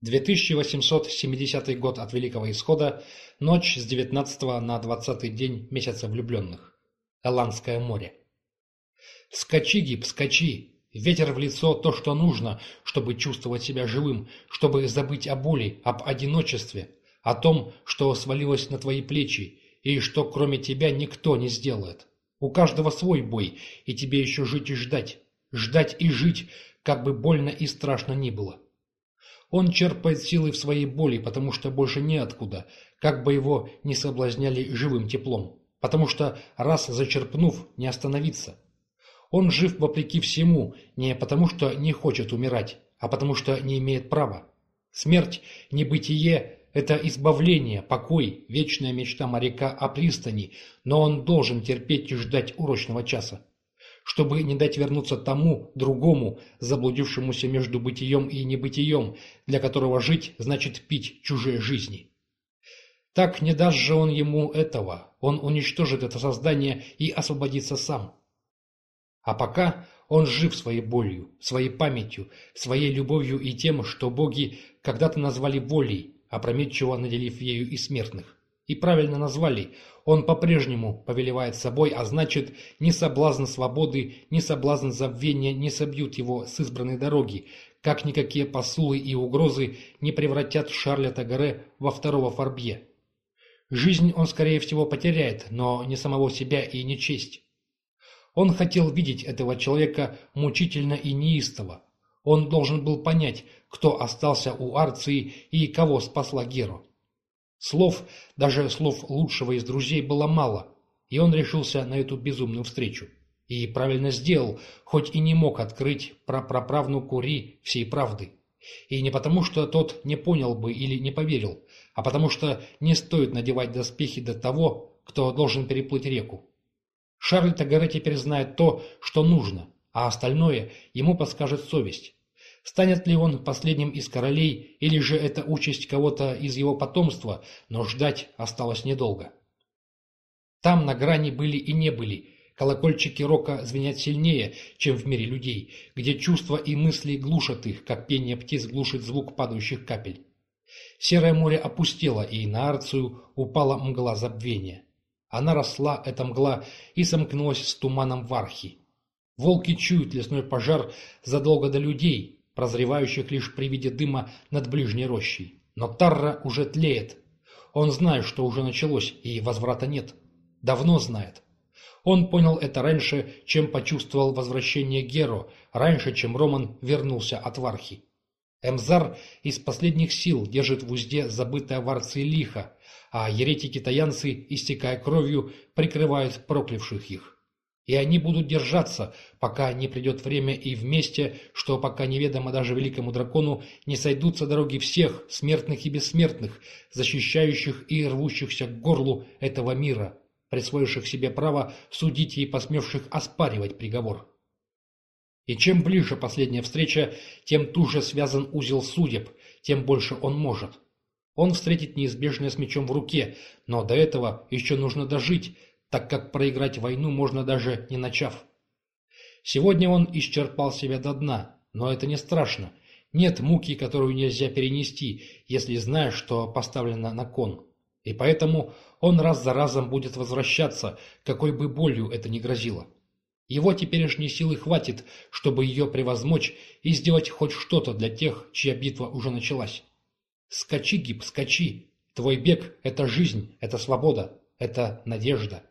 2870 год от Великого Исхода, ночь с 19 на 20 день месяца влюбленных. Эландское море. Скачи, Гиб, скачи! Ветер в лицо – то, что нужно, чтобы чувствовать себя живым, чтобы забыть о боли, об одиночестве, о том, что свалилось на твои плечи, и что кроме тебя никто не сделает. У каждого свой бой, и тебе еще жить и ждать. Ждать и жить, как бы больно и страшно ни было. Он черпает силы в своей боли, потому что больше неоткуда, как бы его не соблазняли живым теплом. Потому что, раз зачерпнув, не остановиться. Он жив вопреки всему, не потому что не хочет умирать, а потому что не имеет права. Смерть, небытие – это избавление, покой, вечная мечта моряка о пристани, но он должен терпеть и ждать урочного часа чтобы не дать вернуться тому, другому, заблудившемуся между бытием и небытием, для которого жить значит пить чужие жизни. Так не даст же он ему этого, он уничтожит это создание и освободится сам. А пока он жив своей болью, своей памятью, своей любовью и тем, что боги когда-то назвали волей, опрометчиво наделив ею и смертных. И правильно назвали, он по-прежнему повелевает собой, а значит, ни соблазн свободы, ни соблазн забвения не собьют его с избранной дороги, как никакие посулы и угрозы не превратят Шарля Тагаре во второго Фарбье. Жизнь он, скорее всего, потеряет, но не самого себя и не честь. Он хотел видеть этого человека мучительно и неистово. Он должен был понять, кто остался у Арции и кого спасла Геру. Слов, даже слов лучшего из друзей, было мало, и он решился на эту безумную встречу. И правильно сделал, хоть и не мог открыть про праправнуку Ри всей правды. И не потому, что тот не понял бы или не поверил, а потому что не стоит надевать доспехи до того, кто должен переплыть реку. Шарль Тагаре теперь знает то, что нужно, а остальное ему подскажет совесть. Станет ли он последним из королей, или же это участь кого-то из его потомства, но ждать осталось недолго. Там на грани были и не были. Колокольчики рока звенят сильнее, чем в мире людей, где чувства и мысли глушат их, как пение птиц глушит звук падающих капель. Серое море опустело, и на Арцию упала мгла забвения. Она росла, эта мгла, и сомкнулась с туманом в архи. Волки чуют лесной пожар задолго до людей, прозревающих лишь при виде дыма над ближней рощей. Но Тарра уже тлеет. Он знает, что уже началось, и возврата нет. Давно знает. Он понял это раньше, чем почувствовал возвращение Геро, раньше, чем Роман вернулся от Вархи. Эмзар из последних сил держит в узде забытое в Арции лихо, а еретики-таянцы, истекая кровью, прикрывают проклявших их. И они будут держаться, пока не придет время и вместе, что пока неведомо даже великому дракону, не сойдутся дороги всех, смертных и бессмертных, защищающих и рвущихся к горлу этого мира, присвоивших себе право судить и посмевших оспаривать приговор. И чем ближе последняя встреча, тем туже связан узел судеб, тем больше он может. Он встретит неизбежное с мечом в руке, но до этого еще нужно дожить, так как проиграть войну можно даже не начав. Сегодня он исчерпал себя до дна, но это не страшно. Нет муки, которую нельзя перенести, если знаешь, что поставлено на кон. И поэтому он раз за разом будет возвращаться, какой бы болью это ни грозило. Его теперешней силы хватит, чтобы ее превозмочь и сделать хоть что-то для тех, чья битва уже началась. Скачи, Гиб, скачи. Твой бег – это жизнь, это свобода, это надежда.